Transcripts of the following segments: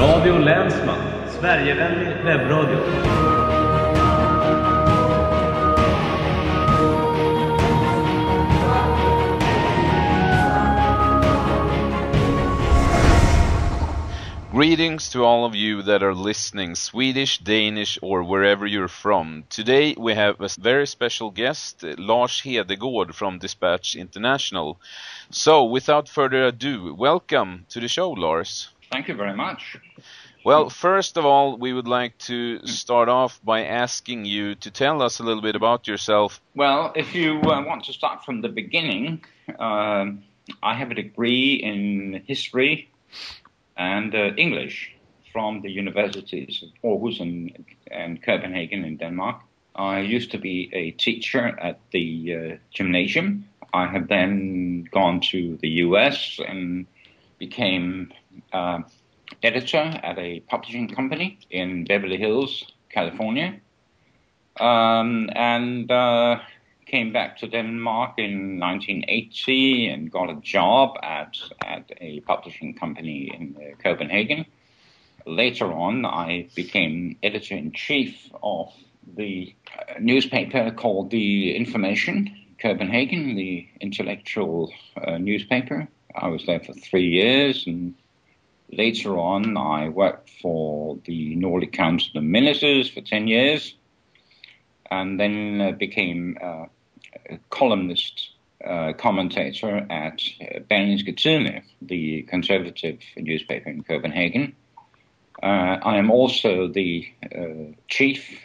Radio Länsman, Sverigevänlig webbradio. Greetings to all of you that are listening, Swedish, Danish, or wherever you're from. Today we have a very special guest, Lars Hedegaard from Dispatch International. So, without further ado, welcome to the show, Lars. Thank you very much. Well, first of all, we would like to start off by asking you to tell us a little bit about yourself. Well, if you uh, want to start from the beginning, um I have a degree in history and uh, English from the universities of Aarhus and, and Copenhagen in Denmark. I used to be a teacher at the uh, gymnasium. I have then gone to the US and became uh, editor at a publishing company in Beverly Hills, California. Um, and uh, came back to Denmark in 1980 and got a job at, at a publishing company in uh, Copenhagen. Later on, I became editor in chief of the uh, newspaper called The Information Copenhagen, the intellectual uh, newspaper. I was there for three years, and later on, I worked for the Nordic Council of Ministers for 10 years, and then uh, became uh, a columnist, uh, commentator at uh, Berlingske Tidende, the conservative newspaper in Copenhagen. Uh, I am also the uh, chief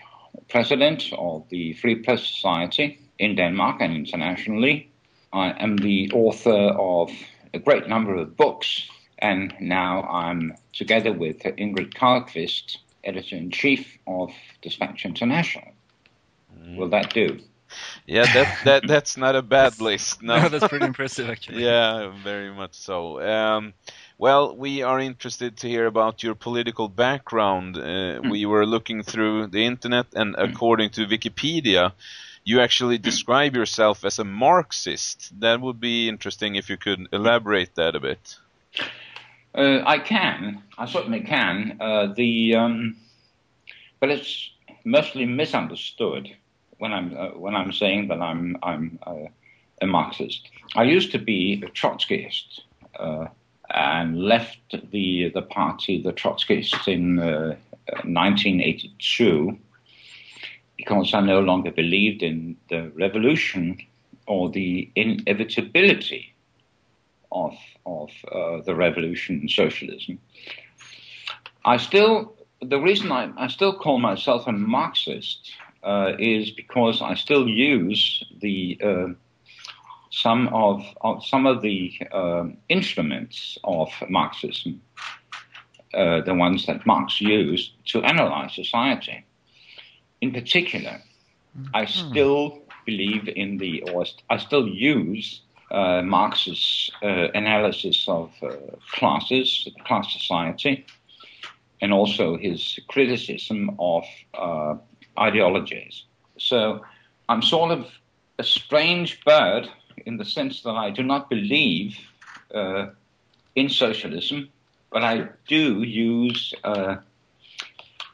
president of the Free Press Society in Denmark and internationally. I am the author of a great number of books, and now I'm together with Ingrid Carlqvist, editor in chief of Dispatch International. Will that do? Yeah, that, that that's not a bad list. No, No, that's pretty impressive, actually. yeah, very much so. Um, well, we are interested to hear about your political background. Uh, We were looking through the internet, and according to Wikipedia, you actually describe yourself as a Marxist. That would be interesting if you could elaborate that a bit. Uh, I can. I certainly can. Uh, the um, but it's mostly misunderstood when I'm uh, when I'm saying that I'm I'm uh, a Marxist. I used to be a Trotskyist uh, and left the the party, the Trotskyists, in uh, 1982 because I no longer believed in the revolution or the inevitability of of uh, the revolution and socialism. I still the reason I, I still call myself a Marxist uh, is because I still use the uh, some of, of some of the um instruments of Marxism, uh, the ones that Marx used to analyze society. In particular, I still believe in the, or I still use uh, Marx's uh, analysis of uh, classes, class society, and also his criticism of uh, ideologies. So I'm sort of a strange bird in the sense that I do not believe uh, in socialism, but I do use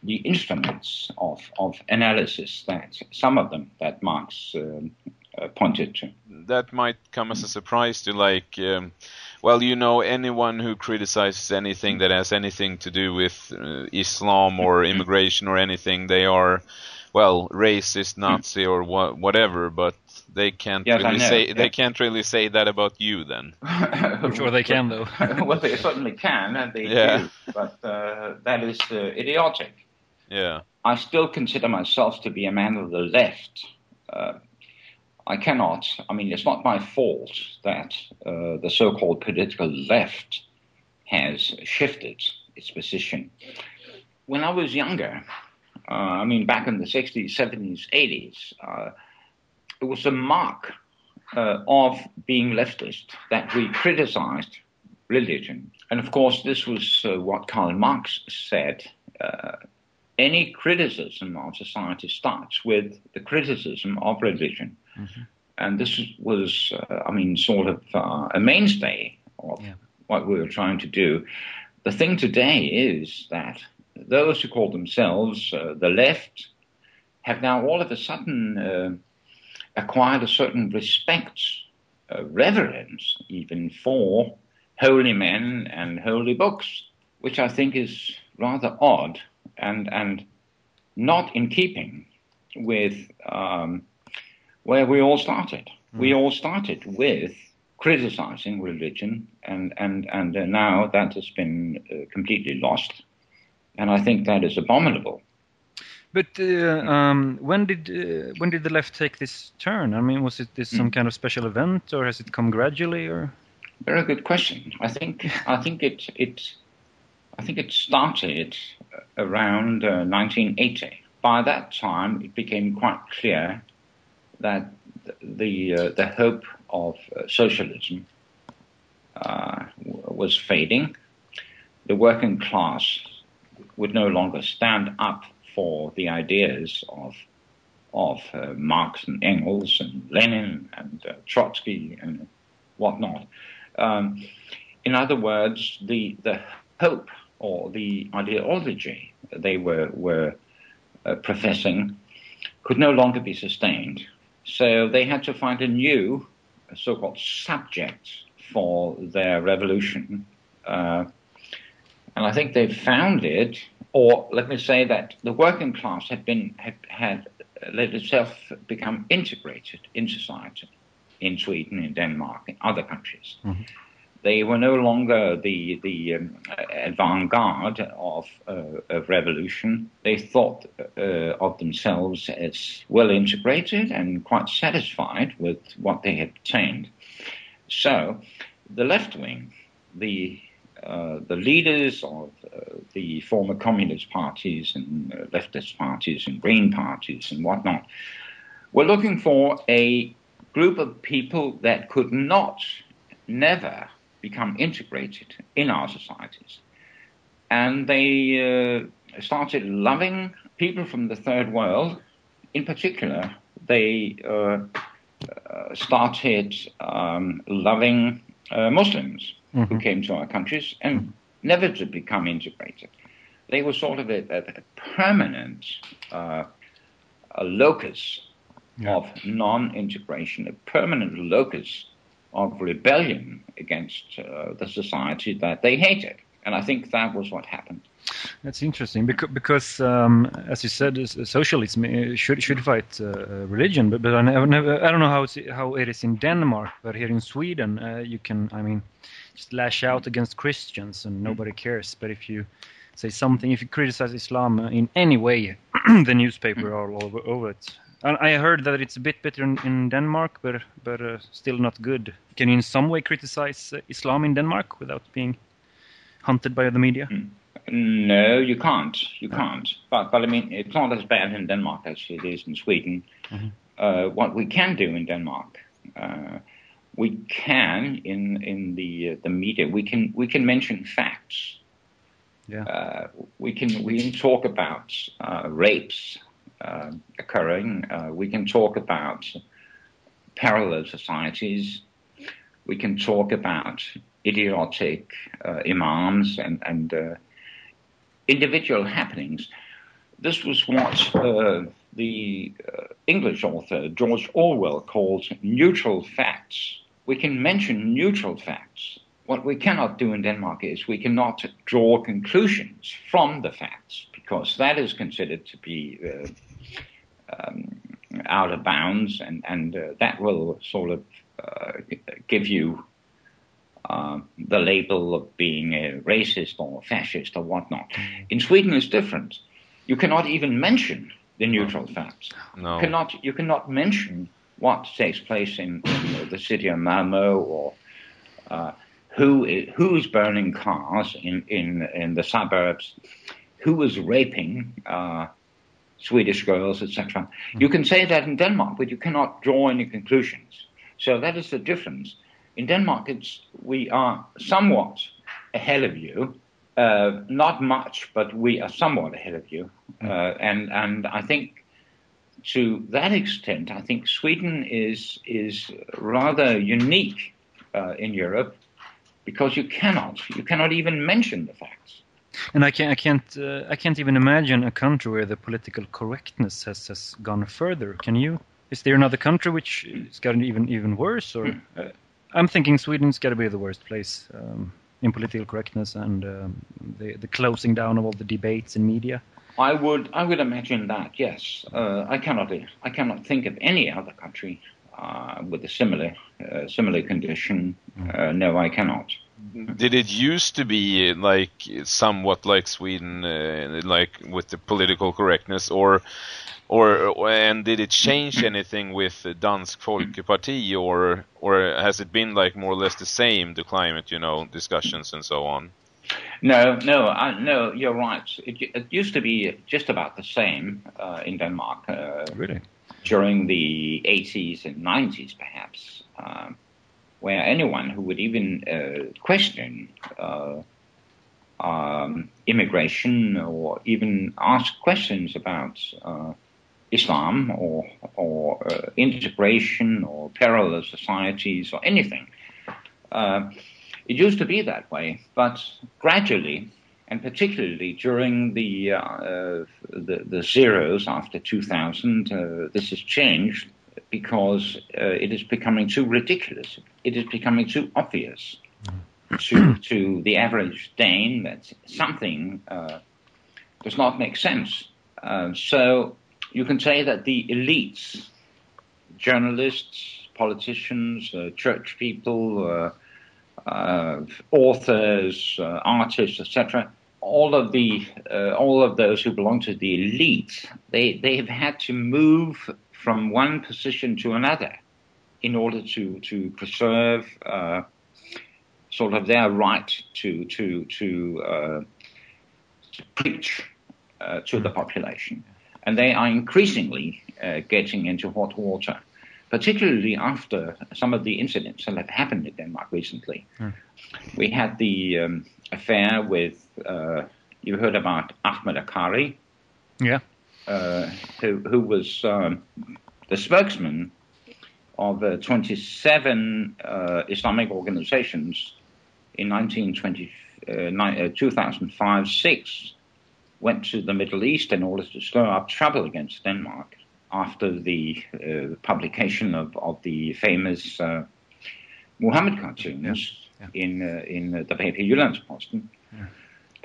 the instruments of, of analysis that some of them that Marx um, uh, pointed to. That might come as a surprise to like. Um, well, you know, anyone who criticizes anything that has anything to do with uh, Islam or immigration or anything, they are, well, racist, Nazi, or wha- whatever. But they can't Yes, really say yeah. they can't really say that about you. Then, I'm sure they can, though. well, they certainly can, and they Yeah. do, but uh, that is uh, idiotic. yeah, I still consider myself to be a man of the left. Uh, I cannot, I mean, it's not my fault that uh, the so called political left has shifted its position. When I was younger, uh, I mean, back in the 60s, 70s, 80s, uh, it was a mark uh, of being leftist that we criticized religion. And of course, this was uh, what Karl Marx said. Any criticism of society starts with the criticism of religion. And this was, uh, I mean, sort of uh, a mainstay of Yeah. what we were trying to do. the thing today is that those who call themselves uh, the left have now all of a sudden uh, acquired a certain respect, uh, reverence even for holy men and holy books, which I think is rather odd and and not in keeping with um, where we all started. Mm. We all started with criticizing religion, and and and uh, now that has been uh, completely lost, and I think that is abominable. But uh, um, when did uh, when did the left take this turn? I mean, was it this some mm. kind of special event, or has it come gradually? Or very good question. I think I think it it I think it started around 1980. Uh, By that time, it became quite clear that the uh, the hope of uh, socialism uh, was fading. The working class would no longer stand up for the ideas of of uh, Marx and Engels and Lenin and uh, Trotsky and whatnot. Um, in other words, the the hope or the ideology they were were uh, professing could no longer be sustained. So they had to find a new so-called subject for their revolution. Uh, and I think they found it, or let me say that the working class had been had, had let itself become integrated in society in Sweden, in Denmark, in other countries. Mm-hmm. They were no longer the the um, avant-garde of, uh, of revolution. They thought uh, of themselves as well integrated and quite satisfied with what they had obtained. So, the left wing, the uh, the leaders of uh, the former communist parties and uh, leftist parties and green parties and whatnot were looking for a group of people that could not, never become integrated in our societies. And they uh, started loving people from the third world. In particular, they uh, uh, started um, loving uh, Muslims mm-hmm. who came to our countries and never to become integrated. They were sort of a, a, permanent uh, a locus yeah. of non-integration, a permanent locus of rebellion against uh, the society that they hated. And I think that was what happened. That's interesting because, because um, as you said, socialism uh, should should fight uh, religion, but, but I, never, I don't know how how it is in Denmark, but here in Sweden, uh, you can, I mean, just lash out against Christians and nobody cares. But if you say something, if you criticize Islam in any way, the newspaper are all over, over it. I heard that it's a bit better in, in Denmark, but but uh, still not good. Can you in some way criticize uh, Islam in Denmark without being hunted by the media? Hmm. No, you can't. You can't. But but I mean, it's not as bad in Denmark as it is in Sweden. Mm-hmm. Uh, what we can do in Denmark, uh, we can in in the uh, the media, we can we can mention facts. Yeah. Uh, we can we can talk about rapes occurring. Uh, we can talk about parallel societies. We can talk about idiotic uh, imams and, and uh, individual happenings. This was what uh, the uh, English author George Orwell called neutral facts. We can mention neutral facts. What we cannot do in Denmark is we cannot draw conclusions from the facts because that is considered to be uh, um, out of bounds, and and uh, that will sort of uh, give you uh, the label of being a racist or fascist or whatnot. In Sweden, it's different. You cannot even mention the neutral facts. No. You cannot you cannot mention what takes place in, in the city of Malmo or uh, who is, who's burning cars in, in, in the suburbs, who is raping uh, Swedish girls, etc. You can say that in Denmark, but you cannot draw any conclusions. So that is the difference. In Denmark, it's, we are somewhat ahead of you. Uh, not much, but we are somewhat ahead of you. Uh, and, and I think to that extent, I think Sweden is, is rather unique uh, in Europe because you cannot. You cannot even mention the facts. And I can't, I can't, uh, I can't even imagine a country where the political correctness has, has gone further. Can you? Is there another country which has gotten even even worse? Or uh, I'm thinking Sweden's got to be the worst place um, in political correctness and um, the the closing down of all the debates in media. I would, I would imagine that. Yes, uh, I cannot, I cannot think of any other country uh, with a similar, uh, similar condition. Uh, no, I cannot. Did it used to be like somewhat like Sweden, uh, like with the political correctness, or, or and did it change anything with Dansk Folkeparti, or or has it been like more or less the same, the climate, you know, discussions and so on? No, no, I, no. You're right. It, it, used to be just about the same uh, in Denmark. Uh, Really? during the 80s and 90s, perhaps, um, where anyone who would even uh, question uh, um, immigration or even ask questions about uh, Islam or, or uh, integration or parallel societies or anything. Uh, it used to be that way, but gradually, and particularly during the uh, the, the, zeros after 2000, uh, this has changed because uh, it is becoming too ridiculous. It is becoming too obvious to to the average Dane that something uh, does not make sense. Uh, so you can say that the elites, journalists, politicians, church people uh, authors, uh, artists, etc. All of the uh, all of those who belong to the elite, they they have had to move from one position to another in order to to preserve uh, sort of their right to to to, uh, to preach uh, to the population, and they are increasingly getting into hot water particularly after some of the incidents that have happened in Denmark recently. Mm. We had the um, affair with, uh, you heard about Ahmed Akkari, Yeah. Uh, who, who was um, the spokesman of uh, 27 uh, Islamic organizations in 1920, uh, 2005 6 went to the Middle East in order to stir up trouble against Denmark after the uh, publication of, of the famous uh, Muhammad cartoons yeah. Yeah. in uh, in the PP Jyllands-Posten. Yeah.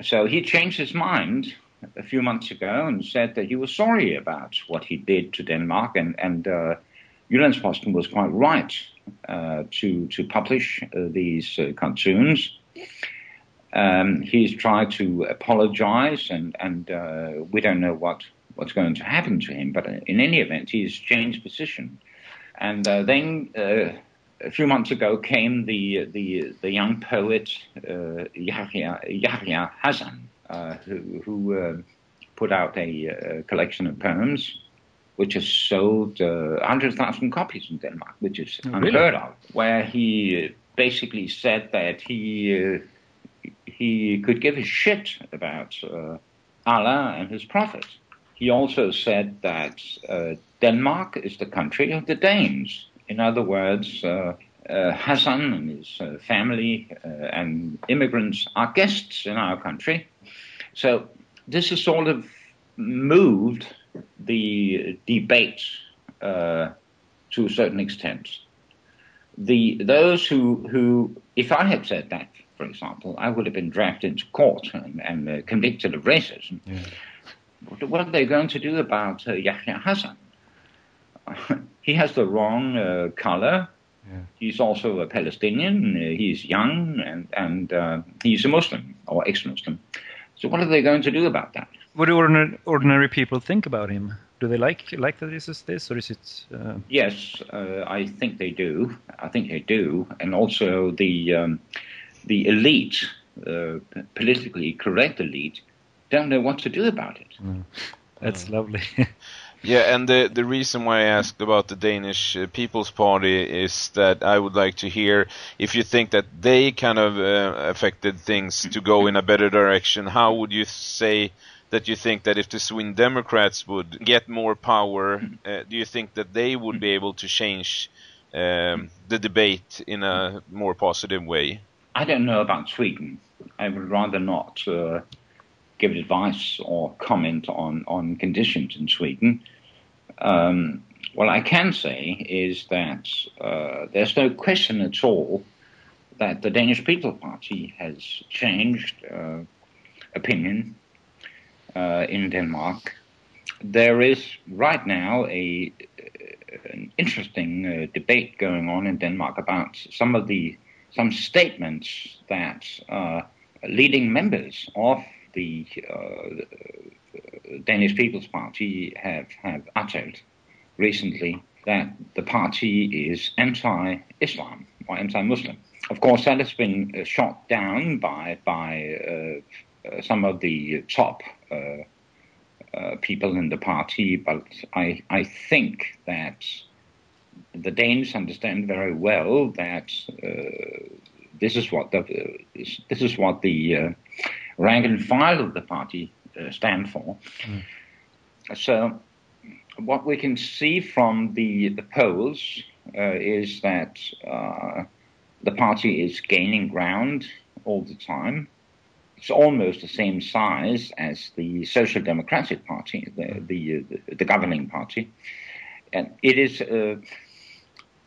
So he changed his mind a few months ago and said that he was sorry about what he did to Denmark, and and uh, was quite right uh, to to publish uh, these uh, cartoons. Um, he's tried to apologize, and and we don't know what what's going to happen to him. But in any event, he's changed position. And uh, then uh, a few months ago came the the the young poet uh, Yahya, Yahya Hassan, uh, who, who uh, put out a, a, collection of poems. Which has sold uh, 100,000 copies in Denmark, which is oh, unheard really? of. Where he basically said that he he could give a shit about Allah and his prophet. He also said that uh, Denmark is the country of the Danes. In other words, uh, uh, Hassan and his uh, family uh, and immigrants are guests in our country. So this has sort of moved the debate uh, to a certain extent. The those who who if I had said that, for example, I would have been dragged into court and, and convicted of racism. Yeah what are they going to do about uh, Yahya Hassan? he has the wrong uh, color. Yeah. He's also a Palestinian. Uh, he's young and and uh, he's a Muslim or ex-Muslim. So what are they going to do about that? What do ordinary, ordinary people think about him? Do they like like that this is this, or is it? Uh... Yes, uh, I think they do. I think they do, and also the um, the elite, uh, politically correct elite, don't know what to do about it. Mm. That's mm. lovely. yeah, and the the reason why I asked about the Danish uh, People's Party is that I would like to hear if you think that they kind of uh, affected things to go in a better direction. How would you say? That you think that if the Sweden Democrats would get more power, uh, do you think that they would be able to change um, the debate in a more positive way? I don't know about Sweden. I would rather not uh, give advice or comment on, on conditions in Sweden. Um, what I can say is that uh, there's no question at all that the Danish People Party has changed uh, opinion uh, in Denmark. There is right now a an interesting uh, debate going on in Denmark about some of the some statements that uh, leading members of the uh, Danish People's Party have have uttered recently that the party is anti-Islam or anti-Muslim. Of course, that has been uh, shot down by by uh, uh, some of the top uh, uh, people in the party, but I I think that the Danes understand very well that this is what the this is what the rank and file of the party stand for. Mm. So what we can see from the the polls uh, is that uh, the party is gaining ground all the time. It's almost the same size as the Social Democratic Party, the the, the governing party, and it is. Uh,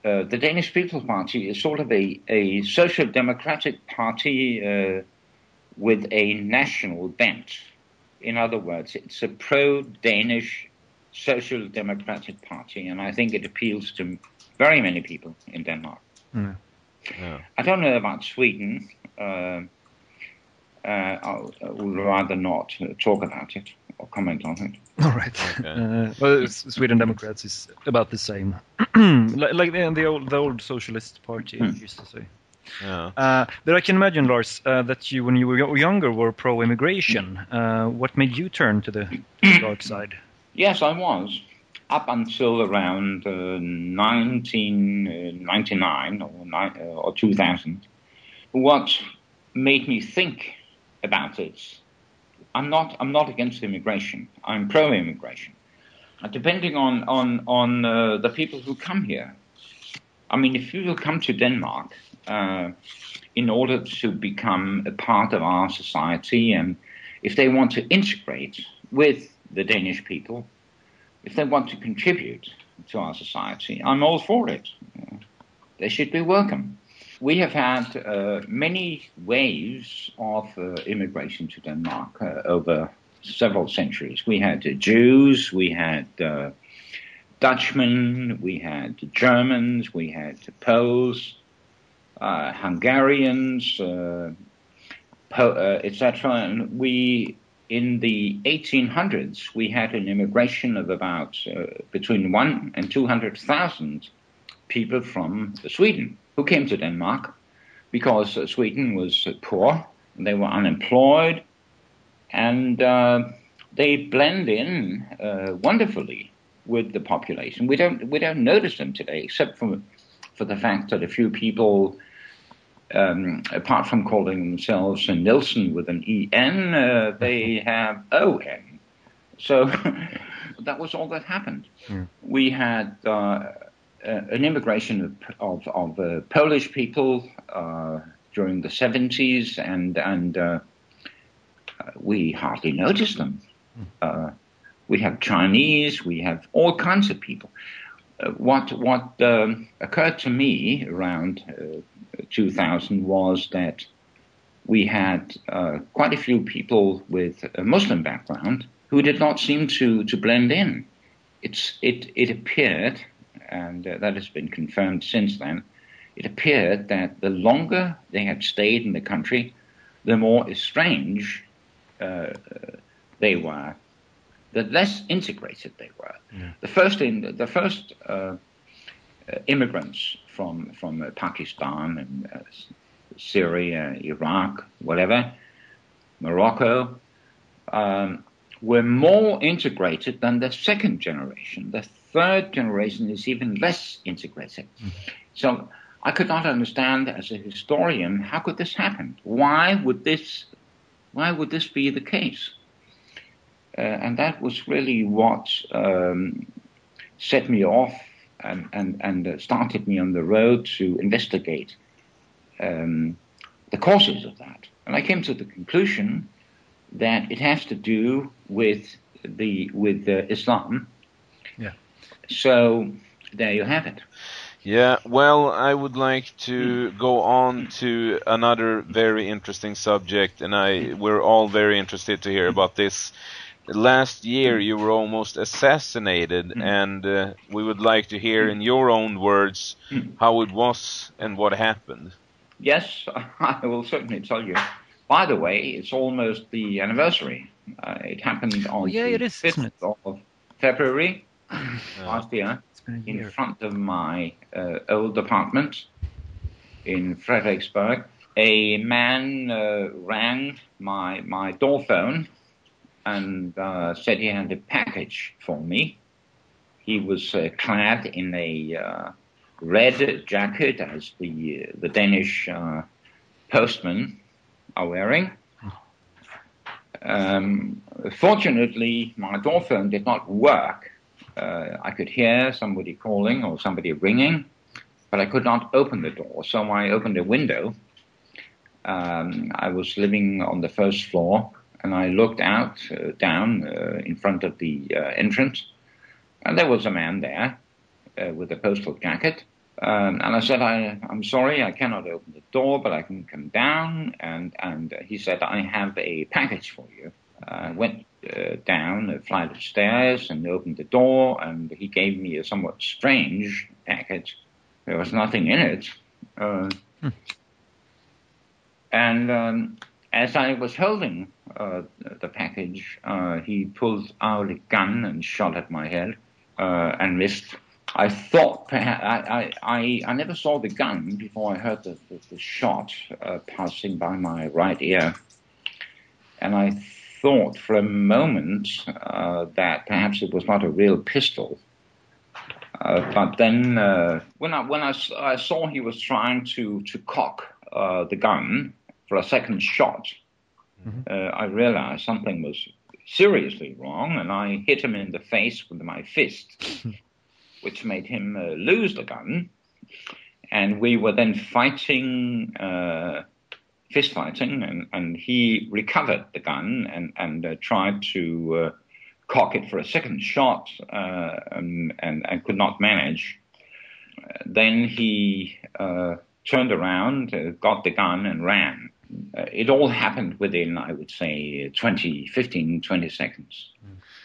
uh, the Danish People's Party is sort of a, a social democratic party uh, with a national bent. In other words, it's a pro Danish social democratic party, and I think it appeals to very many people in Denmark. Mm. Yeah. I don't know about Sweden. Uh, uh, I would rather not talk about it or comment on it. All right. Okay. Uh, well, Sweden Democrats is about the same, like, like the, the, old the old socialist party hmm. used to say. Yeah. Uh, but I can imagine, Lars, uh, that you, when you were younger, were pro-immigration. Uh, what made you turn to the dark side? Yes, I was. Up until around uh, 1999 or, uh, or 2000. What made me think about it? I'm not, I'm not against immigration. I'm pro immigration. Depending on, on, on uh, the people who come here. I mean, if you will come to Denmark uh, in order to become a part of our society and if they want to integrate with the Danish people, if they want to contribute to our society, I'm all for it. They should be welcome. We have had uh, many waves of uh, immigration to Denmark uh, over several centuries. We had the Jews, we had uh, Dutchmen, we had Germans, we had Poles, uh, Hungarians, po- etc. And we in the 1800s, we had an immigration of about uh, between one and 200,000 people from Sweden who came to Denmark because uh, Sweden was uh, poor, they were unemployed, and uh, they blend in uh, wonderfully with the population. We don't we don't notice them today, except for for the fact that a few people um, apart from calling themselves a Nielsen with an EN, uh, they have ON. So that was all that happened. We had uh, an immigration of, of, of uh, Polish people uh, during the 70s, and, and uh, we hardly noticed them. Mm. we have Chinese, we have all kinds of people. what what um, occurred to me around 2000 was that we had uh, quite a few people with a Muslim background who did not seem to, to blend in. It's, it, it appeared, and uh, that has been confirmed since then, it appeared that the longer they had stayed in the country, the more estranged uh, they were, the less integrated they were. Yeah. The first, in, the first uh, uh, immigrants from from uh, Pakistan and uh, Syria, Iraq, whatever, Morocco, um, were more integrated than the second generation. The third generation is even less integrated. Mm-hmm. So I could not understand as a historian how could this happen? Why would this why would this be the case? Uh, and that was really what um, set me off and, and, and uh, started me on the road to investigate um, the causes of that. And I came to the conclusion that it has to do with the with uh, Islam. Yeah. So there you have it. Yeah, well, I would like to go on to another very interesting subject, and I we're all very interested to hear about this. Last year, you were almost assassinated, and uh, we would like to hear in your own words how it was and what happened. Yes, I will certainly tell you. By the way, it's almost the anniversary. Uh, it happened on yeah, the it is, isn't 5th of February Uh, last year It's been a in year. front of my uh, old apartment in Frederiksberg. A man uh, rang my, my door phone and uh, said he had a package for me. He was uh, clad in a uh, red jacket, as the uh, the Danish uh, postmen are wearing. Um, fortunately, my door phone did not work. Uh, I could hear somebody calling or somebody ringing, but I could not open the door. So I opened a window. Um, I was living on the first floor, and I looked out uh, down uh, in front of the uh, entrance, and there was a man there uh, with a postal jacket. Um, and I said, I, I'm sorry, I cannot open the door, but I can come down. And, and he said, I have a package for you. I went uh, down a flight of stairs and opened the door, and he gave me a somewhat strange package. There was nothing in it. Uh, And um, as I was holding uh, the package, uh, he pulled out a gun and shot at my head uh, and missed. I thought perhaps I, I, I, never saw the gun before I heard the, the, the shot uh, passing by my right ear. And I thought for a moment uh, that perhaps it was not a real pistol. Uh, but then when, I, when I, I saw he was trying to, to cock the gun for a second shot, uh, I realized something was seriously wrong, and I hit him in the face with my fist, which made him uh, lose the gun. And we were then fighting, uh, fist fighting, and, and he recovered the gun and, and uh, tried to uh, cock it for a second shot uh, and, and, and could not manage. Then he uh, turned around, uh, got the gun, and ran. Uh, it all happened within, I would say, 20, 15, 20 seconds.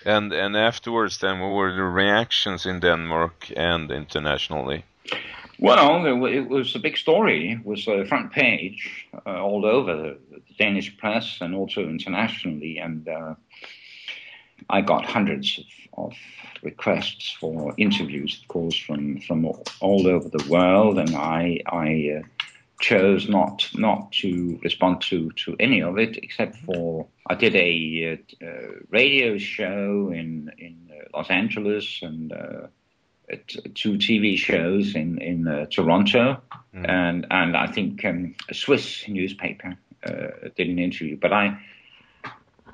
And and afterwards, then, what were the reactions in Denmark and internationally? Well, it was a big story. It was a front page uh, all over the, Danish press and also internationally. And uh, I got hundreds of, of requests for interviews, of course, from, from all, all over the world. And I, I uh, chose not not to respond to, to any of it, except for I did a uh, uh, radio show in, in uh, Los Angeles and uh, t- two TV shows in in uh, Toronto, and and I think um, a Swiss newspaper uh, did an interview. But I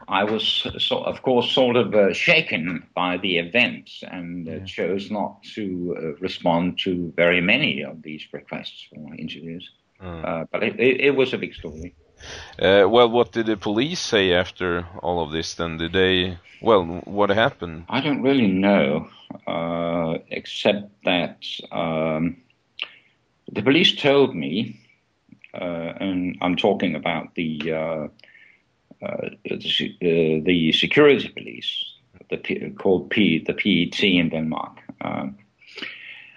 I was so, of course sort of uh, shaken by the events and uh, chose not to uh, respond to very many of these requests for interviews. Uh, but it, it, it was a big story. Uh, well, what did the police say after all of this? Then did they? Well, what happened? I don't really know, uh, except that um, the police told me, uh, and I'm talking about the uh, uh, the, uh, the security police, the P- called P, the PET in Denmark. Um,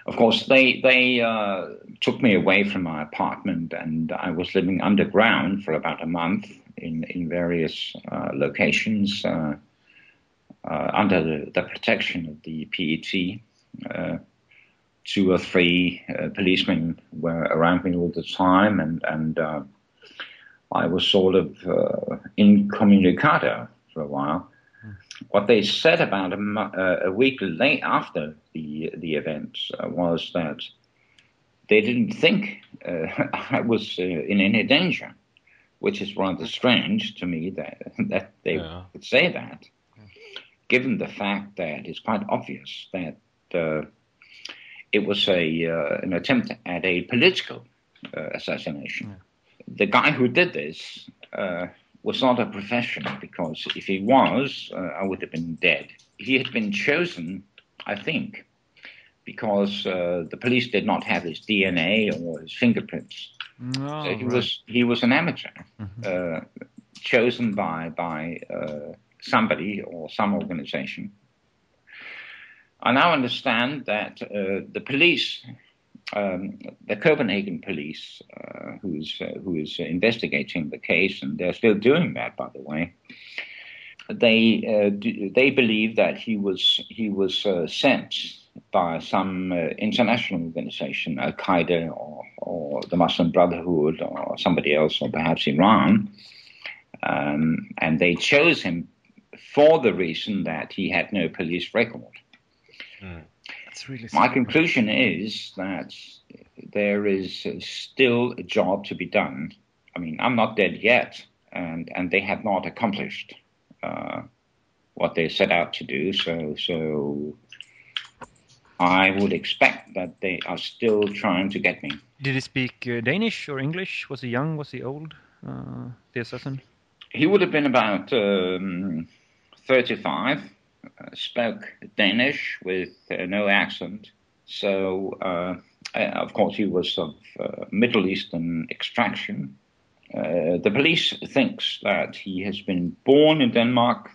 of course, they they uh, took me away from my apartment, and I was living underground for about a month in in various uh, locations. Uh, uh, under the, the protection of the PET. Uh, two or three uh, policemen were around me all the time, and and I was sort of incommunicado for a while. What they said about a, uh, a week late after the the event uh, was that they didn't think uh, I was uh, in any danger, which is rather strange to me that that they Yeah. would say that given the fact that it's quite obvious that uh, it was a uh, an attempt at a political uh, assassination. the guy who did this uh, was not a professional because if he was, uh, I would have been dead. He had been chosen, I think, because uh, the police did not have his DNA or his fingerprints. No, so he right. was he was an amateur, Mhm. uh, chosen by by uh, somebody or some organization. I now understand that uh, the police, um, the Copenhagen police, uh, who is uh, who is investigating the case, and they're still doing that, by the way. They uh, d- they believe that he was he was uh, sent by some uh, international organization, Al Qaeda or, or the Muslim Brotherhood or somebody else, or perhaps Iran. Um, and they chose him for the reason that he had no police record. That's really My conclusion is that there is still a job to be done. I mean, I'm not dead yet, and, and they have not accomplished uh, what they set out to do. So, so I would expect that they are still trying to get me. Did he speak uh, Danish or English? Was he young? Was he old? Uh, the assassin. He would have been about um, 35, uh, spoke Danish with uh, no accent. So, uh, uh, of course, he was of uh, Middle Eastern extraction. Uh, the police thinks that he has been born in Denmark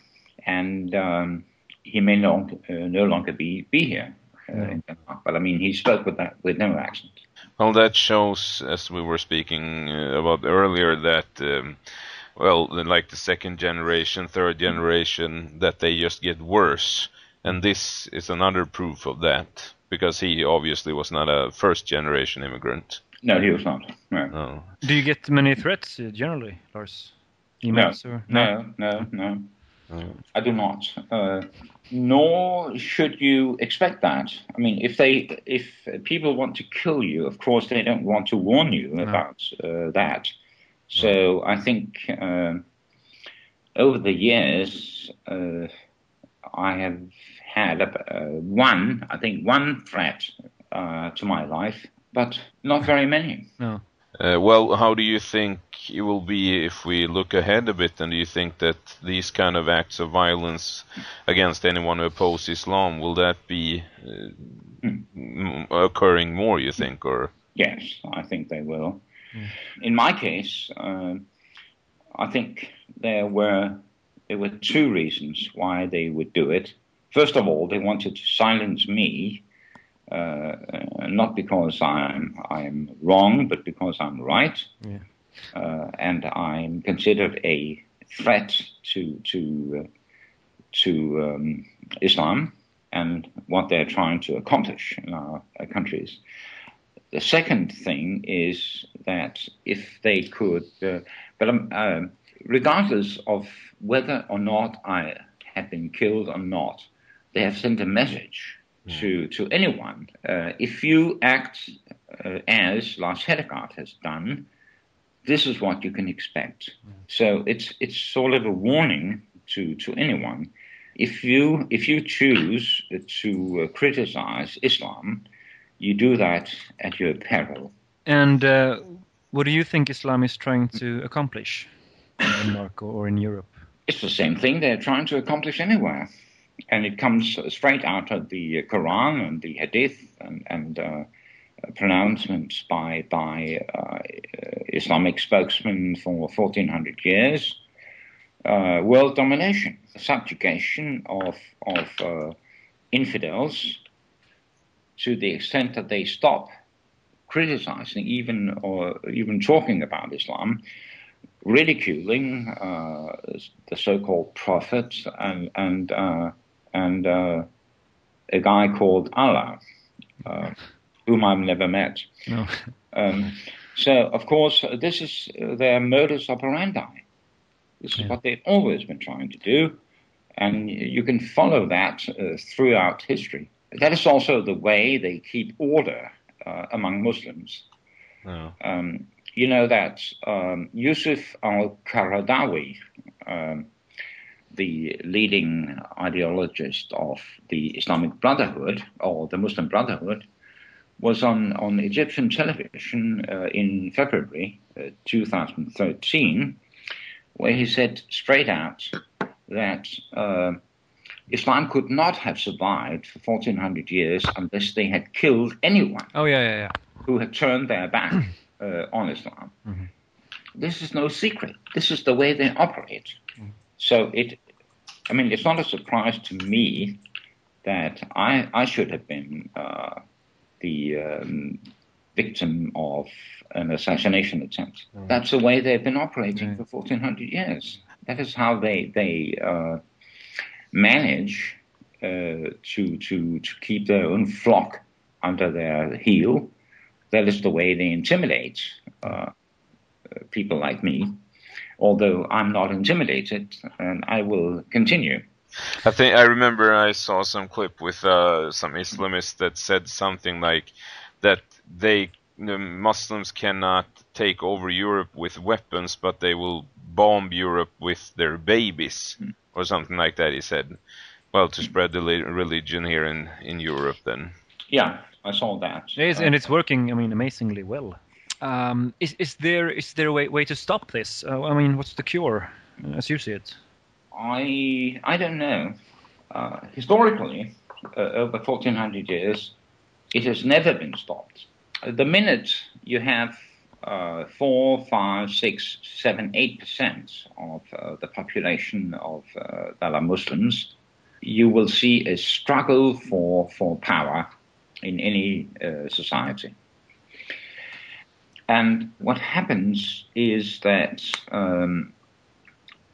and um, he may no, uh, no longer be, be here uh. But I mean, he spoke with, that, with no accent. Well, that shows, as we were speaking uh, about earlier, that um, well, like the second generation, third generation, that they just get worse, and this is another proof of that because he obviously was not a first generation immigrant. No, he was not. No. No. Do you get many threats uh, generally, Lars? No, or no, no, no. No. I do not. Uh, nor should you expect that. I mean, if they, if people want to kill you, of course they don't want to warn you about uh, that. So I think uh, over the years, uh, I have had uh, one, I think one threat uh, to my life, but not very many. no? Uh, well, how do you think it will be if we look ahead a bit? And do you think that these kind of acts of violence against anyone who opposes Islam will that be uh, m- occurring more? You think, or Yes, I think they will. In my case, uh, I think there were there were two reasons why they would do it. First of all, they wanted to silence me, uh, uh, not because I'm I'm wrong, but because I'm right, Yeah. uh, and I'm considered a threat to to uh, to um, Islam and what they're trying to accomplish in our, our countries. The second thing is that if they could, uh, but um, uh, regardless of whether or not I had been killed or not, they have sent a message to to anyone. Uh, if you act uh, as Lars Hedegaard has done, this is what you can expect. So it's it's sort of a warning to to anyone. If you if you choose to uh, criticize Islam, you do that at your peril. And uh, what do you think Islam is trying to accomplish in Denmark or in Europe? It's the same thing they're trying to accomplish anywhere. And it comes straight out of the Quran and the Hadith and, and uh, pronouncements by, by uh, Islamic spokesmen for 1400 years. Uh, world domination, subjugation of, of uh, infidels to the extent that they stop criticizing even or even talking about Islam ridiculing uh, the so-called prophets and and uh, and uh, a guy called Allah, uh, whom I've never met. No. Um, so, of course, this is their modus operandi. This is Yeah. what they've always been trying to do, and you can follow that uh, throughout history. That is also the way they keep order uh, among Muslims. no. Um, you know that um, Yusuf al-Qaradawi, um, the leading ideologist of the Islamic Brotherhood or the Muslim Brotherhood, was on, on Egyptian television uh, in February uh, 2013, where he said straight out that uh, Islam could not have survived for 1400 years unless they had killed anyone Oh yeah, yeah, yeah. who had turned their back uh, on Islam. This is no secret. This is the way they operate. So it, I mean, it's not a surprise to me that I, I should have been uh, the um, victim of an assassination attempt. That's the way they've been operating for 1400 years. That is how they they uh, manage uh, to to to keep their own flock under their heel. That is the way they intimidate uh, people like me. Although I'm not intimidated, and I will continue. I think I remember I saw some clip with uh, some Islamists that said something like that they the Muslims cannot take over Europe with weapons, but they will bomb Europe with their babies or something like that. He said, "Well, to spread the religion here in in Europe, then." Yeah, I saw that. Yes, Uh, and it's working. I mean, amazingly well. Um, is is there is there a way way to stop this? Uh, I mean, what's the cure, uh, as you see it? I I don't know. Uh, historically, uh, over 1400 years, it has never been stopped. Uh, The minute you have uh, four, five, six, seven, eight percent of uh, the population of uh, that are Muslims, you will see a struggle for for power in any uh, society. And what happens is that um,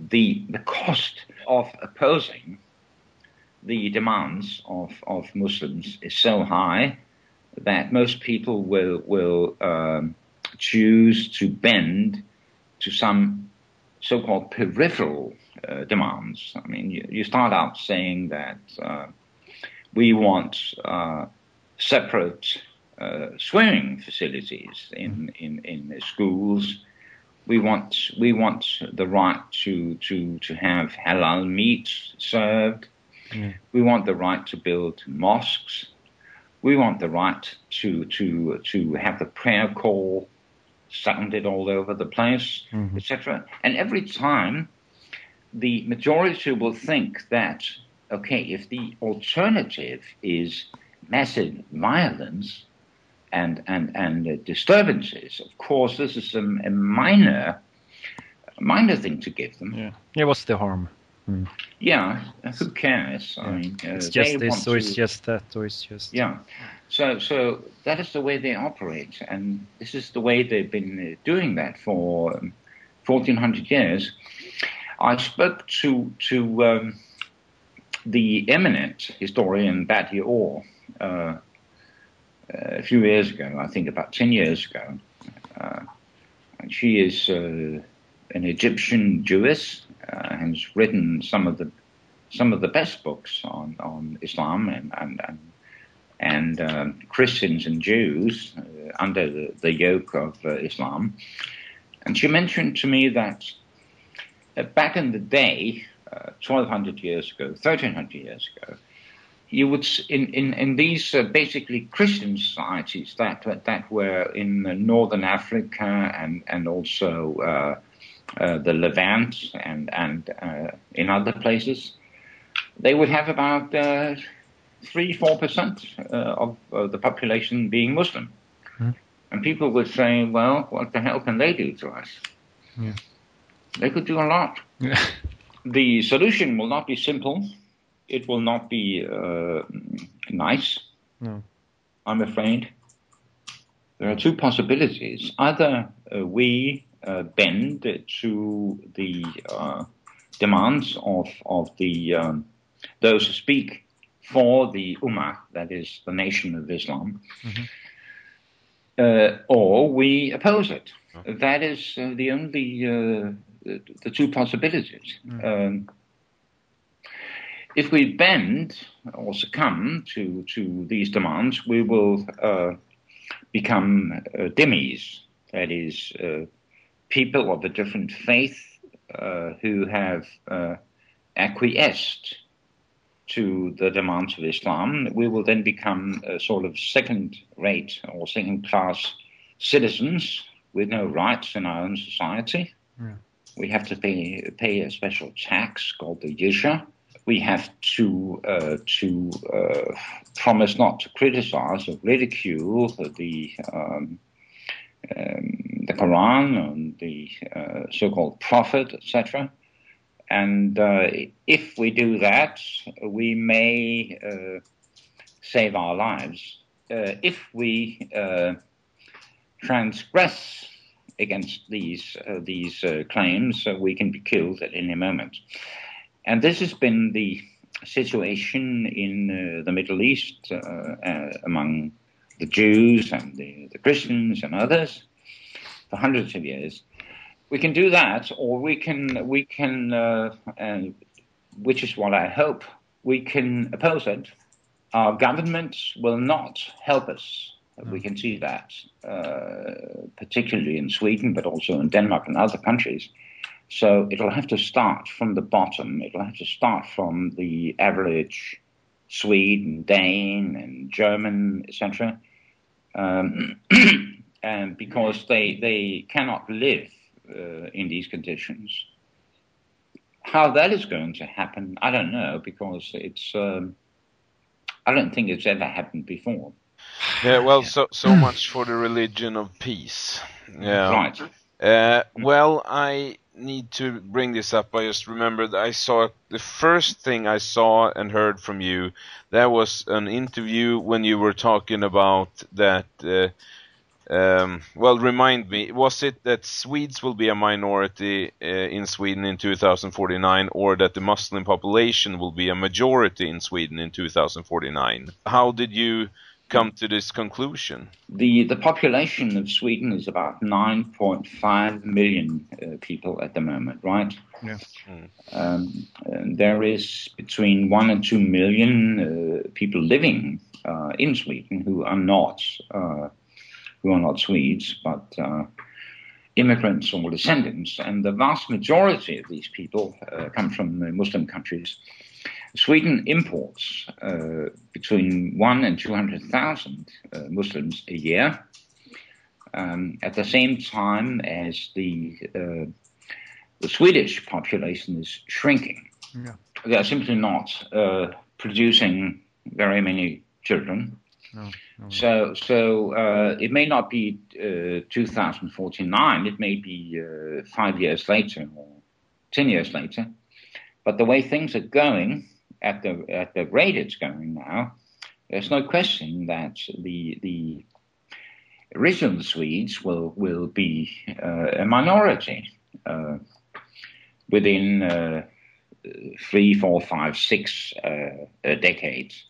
the the cost of opposing the demands of, of Muslims is so high that most people will will um, choose to bend to some so-called peripheral uh, demands. I mean, you, you start out saying that uh, we want uh, separate uh, swimming facilities in, in, in the schools. We want we want the right to to to have halal meat served. We want the right to build mosques. We want the right to to to have the prayer call sounded all over the place, etc. And every time, the majority will think that okay, if the alternative is massive violence and and and uh, disturbances, of course, this is a, a minor minor thing to give them. Yeah. Yeah. What's the harm? Yeah, who cares? I mean, uh, It's just this, or it's just that, or it's just. yeah. So, so that is the way they operate, and this is the way they've been uh, doing that for um, 1400 years. I spoke to to um, the eminent historian Bat Ye'or uh, a few years ago, I think about 10 years ago. Uh, and she is uh, an Egyptian Jewess, uh, has written some of the some of the best books on, on Islam and and and, and um, Christians and Jews uh, under the, the yoke of uh, Islam. And she mentioned to me that uh, back in the day, uh, 1200 years ago, 1300 years ago, you would in in, in these uh, basically Christian societies that that were in uh, northern Africa and and also uh, the Levant and and uh, in other places, they would have about uh, three four percent uh, of uh, the population being Muslim, and people would say, "Well, what the hell can they do to us?" Yeah. They could do a lot. Yeah. The solution will not be simple. It will not be uh, nice. No. I'm afraid. There are two possibilities. Either uh, we uh, bend to the uh, demands of, of the um, those who speak for the Ummah, that is the nation of Islam, uh, or we oppose it. That is uh, the only uh, the, the two possibilities. Um, if we bend or succumb to, to these demands, we will uh, become uh, dhimmis, that is, uh, people of a different faith uh, who have uh, acquiesced to the demands of Islam, we will then become a sort of second-rate or second-class citizens with no rights in our own society. Yeah. We have to pay pay a special tax called the jizya. We have to uh, to uh, promise not to criticize or ridicule the um, um, the Quran and the uh, so-called Prophet, etc. And uh, if we do that, we may uh, save our lives. Uh, if we uh, transgress against these uh, these claims, we can be killed at any moment. And this has been the situation in the Middle East among the Jews and the, the Christians and others for hundreds of years we can do that, or we can we can, uh, uh, which is what I hope, we can oppose it. Our governments will not help us. We can see that, uh, particularly in Sweden, but also in Denmark and other countries. So it'll have to start from the bottom. It'll have to start from the average Swede and Dane and German, etc. Um, and because they they cannot live uh, in these conditions. How that is going to happen, I don't know, because it's. Um, I don't think it's ever happened before. Yeah, well, so so much for the religion of peace. Yeah. Right. Uh, well, I need to bring this up. I just remembered I saw the first thing I saw and heard from you. That was an interview when you were talking about that. Uh, um, well, remind me, was it that Swedes will be a minority uh, in Sweden in 2049 or that the Muslim population will be a majority in Sweden in 2049? How did you come to this conclusion? The, the population of Sweden is about 9.5 million uh, people at the moment, right? Yeah. Um, there is between 1 and 2 million uh, people living uh, in Sweden who are not uh, who are not Swedes, but uh, immigrants or descendants. And the vast majority of these people uh, come from Muslim countries. Sweden imports uh, between one and 200,000 uh, Muslims a year. Um, at the same time as the uh, the Swedish population is shrinking. Yeah. They are simply not uh, producing very many children. No. So, so uh, it may not be uh, 2049. It may be uh, five years later or ten years later. But the way things are going, at the at the rate it's going now, there's no question that the the original Swedes will will be uh, a minority uh, within uh, three, four, five, six decades.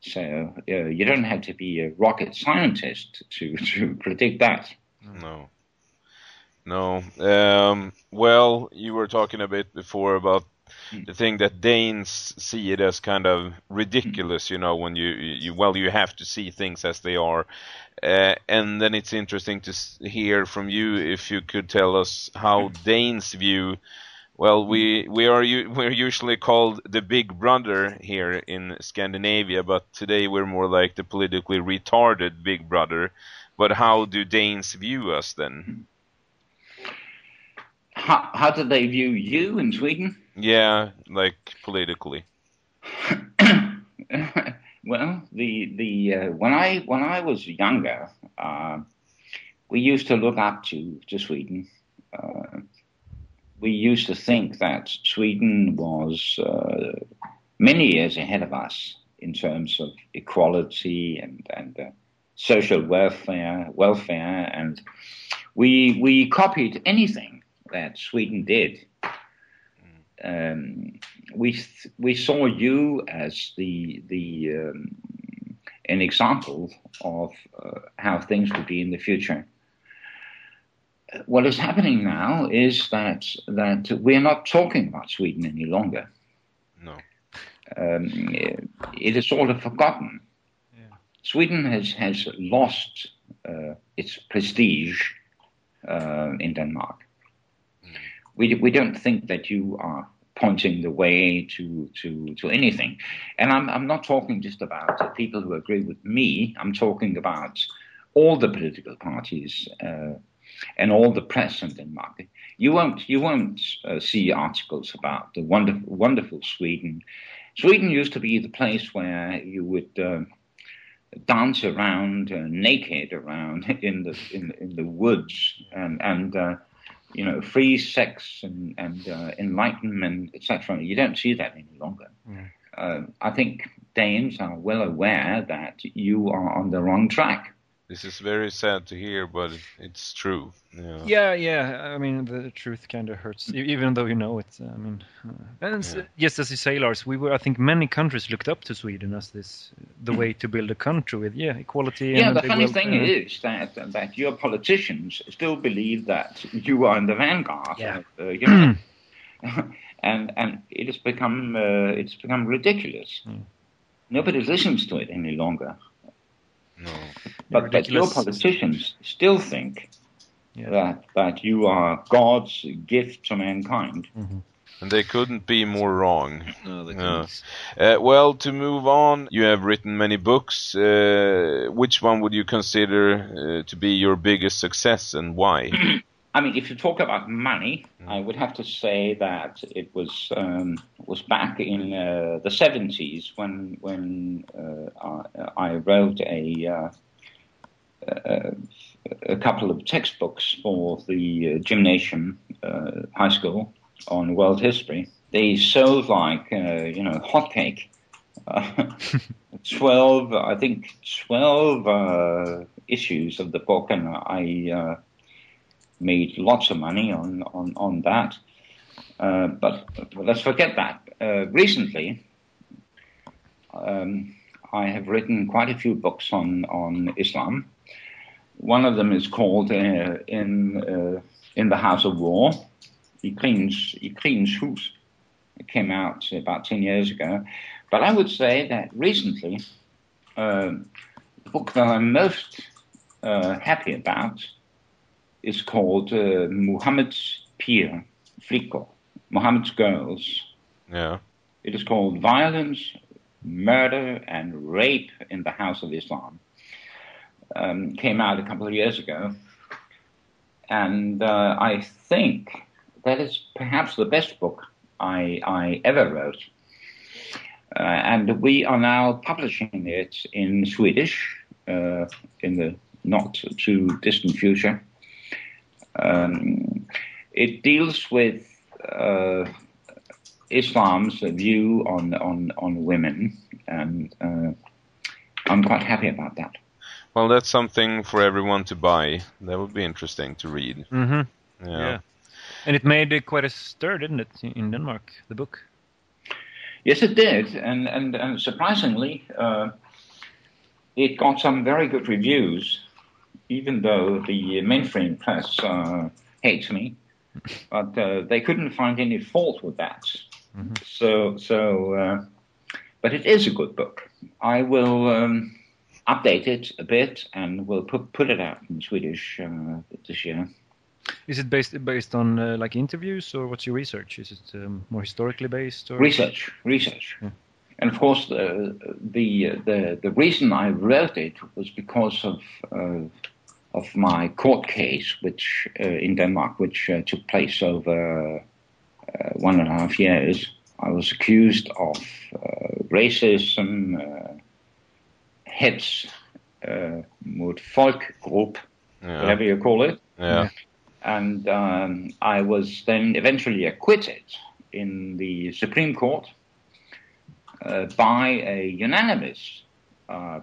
So uh, you don't have to be a rocket scientist to, to predict that. No. No. Um, well, you were talking a bit before about the thing that Danes see it as kind of ridiculous, you know, when you, you well, you have to see things as they are. Uh, and then it's interesting to hear from you if you could tell us how Danes view well, we we are we're usually called the big brother here in Scandinavia, but today we're more like the politically retarded big brother. But how do Danes view us then? How, how do they view you in Sweden? Yeah, like politically. well, the the uh, when I when I was younger, uh, we used to look up to to Sweden. Uh, we used to think that Sweden was uh, many years ahead of us in terms of equality and, and uh, social welfare, welfare, and we we copied anything that Sweden did. Um, we we saw you as the the um, an example of uh, how things would be in the future what is happening now is that that we're not talking about Sweden any longer. No, um, it is sort of forgotten. Yeah. Sweden has has lost uh, its prestige uh, in Denmark. Mm. We we don't think that you are pointing the way to to to anything. And I'm I'm not talking just about the people who agree with me. I'm talking about all the political parties uh, and all the press in Denmark. You won't you won't uh, see articles about the wonderful wonderful Sweden. Sweden used to be the place where you would uh, dance around uh, naked around in the in, in the woods and and uh, you know free sex and and uh, enlightenment etc. You don't see that any longer. Mm. I think Danes are well aware that you are on the wrong track. This is very sad to hear, but it's true. Yeah, yeah. yeah. I mean, the truth kind of hurts, even though you know it. I mean, uh, and yeah. yes, as you say, Lars, we were. I think many countries looked up to Sweden as this the way to build a country with, yeah, equality. Yeah, the funny thing uh, is that that your politicians still believe that you are in the vanguard. Yeah. Of, uh, you know, and and it has become uh, it's become ridiculous. Mm. Nobody listens to it any longer. No. But, but your politicians still think yeah. that that you are God's gift to mankind. Mm-hmm. And they couldn't be more wrong. No, they couldn't. Uh, well, to move on, you have written many books. Uh, which one would you consider uh, to be your biggest success and why? I mean, if you talk about money, mm. I would have to say that it was um, was back in uh, the seventies when when uh, I, I, wrote a, uh, a, couple of textbooks for the uh, gymnasium uh, high school on world history. They sold like uh, you know hotcake. twelve, I think, twelve issues of the book, and I made lots of money on on on that. Uh, but, but, let's forget that. Uh, recently, um, I have written quite a few books on on Islam. One of them is called uh, in uh, in the House of War, I krigens, hus. It came out about ten years ago. But I would say that recently, uh, the book that I'm most uh, happy about is called uh, Muhammad's Piger, Flicker, Muhammad's Girls. Yeah. It is called Violence, Murder, and Rape in the House of Islam. Um, came out a couple of years ago. And uh, I think that is perhaps the best book I, I ever wrote. Uh, and we are now publishing it in Swedish uh, in the not too distant future. Um, it deals with uh, Islam's view on, on, on women, and uh, I'm quite happy about that. Well, that's something for everyone to buy. That would be interesting to read. Mm-hmm. Yeah. yeah. And it made uh, quite a stir, didn't it, in Denmark, the book? Yes, it did. And, and, and surprisingly, uh, it got some very good reviews even though the mainframe press uh, hates me, but uh, they couldn't find any fault with that. Mm-hmm. So, so, uh, but it is a good book. I will um, update it a bit and we'll put put it out in Swedish uh, this year. Is it based based on uh, like interviews or what's your research? Is it um, more historically based? Or? Research, research. Yeah. And of course, the, the the the reason I wrote it was because of uh, of my court case, which uh, in Denmark, which uh, took place over uh, one and a half years. I was accused of uh, racism, uh, hets uh, mod folkgrupp, yeah. whatever you call it. Yeah. And um, I was then eventually acquitted in the Supreme Court uh, by a unanimous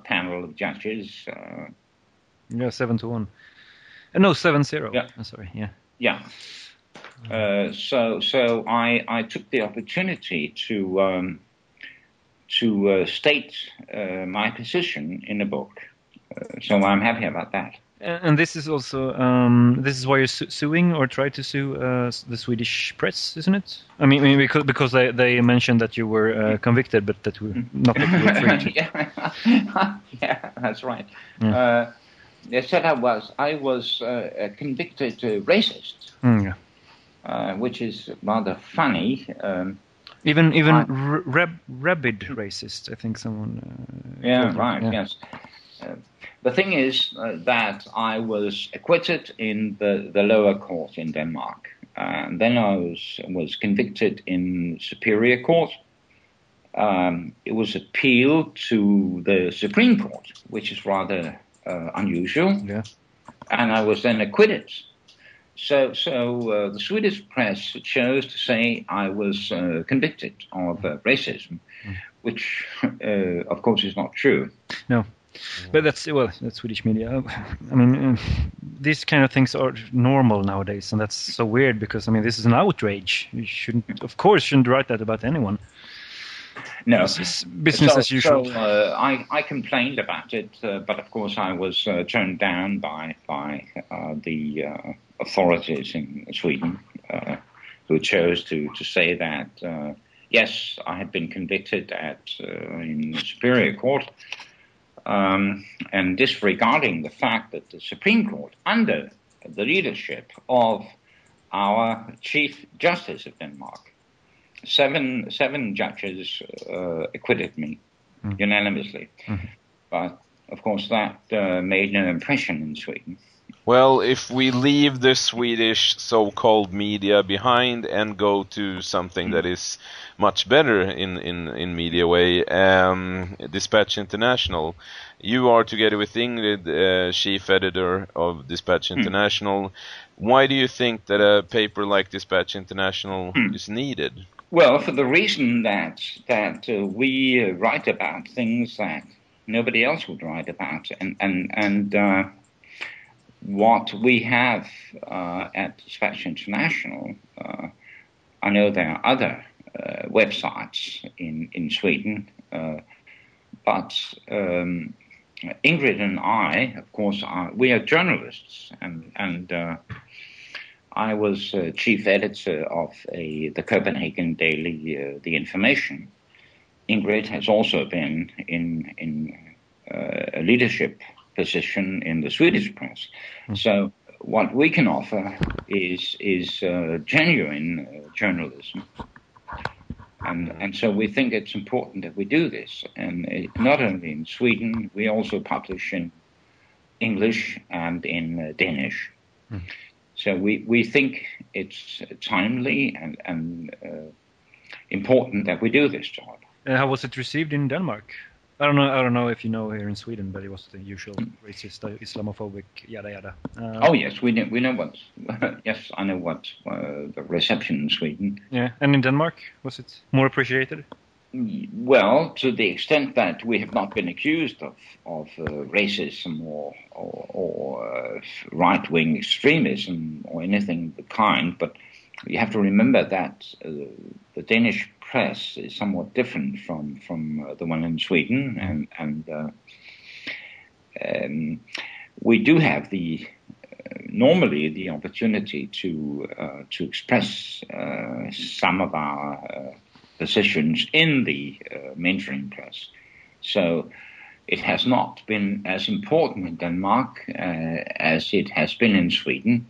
panel of judges yeah, seven to one. Uh, no, seven zero. Yeah. Oh, sorry. Yeah. Yeah. Uh, so so I I took the opportunity to um, to uh, state uh, my position in the book. Uh, so I'm happy about that. And this is also um, this is why you're su- suing or try to sue uh, the Swedish press, isn't it? I mean, I mean because because they, they mentioned that you were uh, convicted, but that we, not that you were free. yeah. yeah, that's right. Yeah. Uh, they said I was I was uh, a convicted uh, racist, mm, uh, which is rather funny. Um, Even even I- r- rab- rabid racist. I think someone. Uh, Yeah, right. Yeah. Yes. Uh, the thing is uh, that I was acquitted in the, the lower court in Denmark, and then I was was convicted in superior court. Um, it was appealed to the Supreme Court, which is rather uh, unusual, Yeah. and I was then acquitted. So, so uh, the Swedish press chose to say I was uh, convicted of uh, racism, which, uh, of course, is not true. No. But that's well, that's Swedish media. I mean, these kind of things are normal nowadays, and that's so weird because I mean, this is an outrage. You shouldn't, of course, shouldn't write that about anyone. No, It's, business so, as usual. So, uh, I, I complained about it, uh, but of course I was uh, turned down by by uh, the uh, authorities in Sweden, uh, who chose to to say that yes, I had been convicted at uh, in the Superior Court, um, and disregarding the fact that the Supreme Court, under the leadership of our Chief Justice of Denmark, seven seven judges uh, acquitted me Mm. unanimously. Mhm. But of course, that uh, made no impression in Sweden. Well, if we leave the Swedish so-called media behind and go to something that is much better in in in media way, um, Dispatch International, you are together with Ingrid, uh, chief editor of Dispatch International. Why do you think that a paper like Dispatch International is needed? Well, for the reason that that uh, we uh, write about things that nobody else would write about, and and and uh, what we have uh, at Dispatch International, uh, I know there are other uh, websites in in Sweden, but um, Ingrid and I, of course, are we are journalists, and and. I was uh, chief editor of a, the Copenhagen daily, uh, The Information. Ingrid has also been in in uh, a leadership position in the Swedish press. So what we can offer is is uh, genuine uh, journalism, and and so we think it's important that we do this. And uh, not only in Sweden, we also publish in English and in uh, Danish. So we, we think it's timely and, and uh, important that we do this job. Uh, how was it received in Denmark? I don't know. I don't know if you know here in Sweden, but it was the usual racist, uh, Islamophobic, yada yada. Uh, Oh yes, we know we know what. yes, I know what uh, the reception in Sweden. yeah. And in Denmark, was it more appreciated? Well, to the extent that we have not been accused of of uh, racism or or, or uh, right wing extremism or anything of the kind, but you have to remember that uh, the Danish press is somewhat different from from uh, the one in Sweden, and and uh, um, we do have the uh, normally the opportunity to to express some of our positions in the uh, mainstream press. So it has not been as important in Denmark uh, as it has been in Sweden.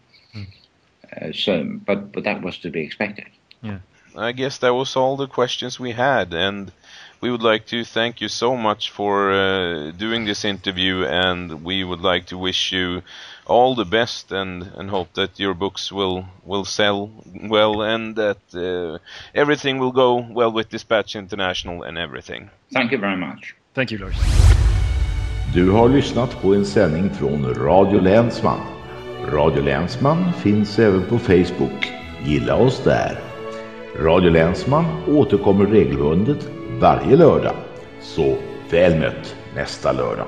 Uh, so, but but that was to be expected. Yeah, I guess that was all the questions we had, and we would like to thank you so much for uh, doing this interview, and we would like to wish you all the best, and, and hope that your books will will sell well, and that uh, everything will go well with Dispatch International and everything. Thank you very much. Thank you, Lars. Du har lyssnat på en sändning från Radio Länsman. Radio Länsman finns även på Facebook. Gilla oss där. Radio Länsman återkommer regelbundet varje lördag. Så väl mött nästa lördag.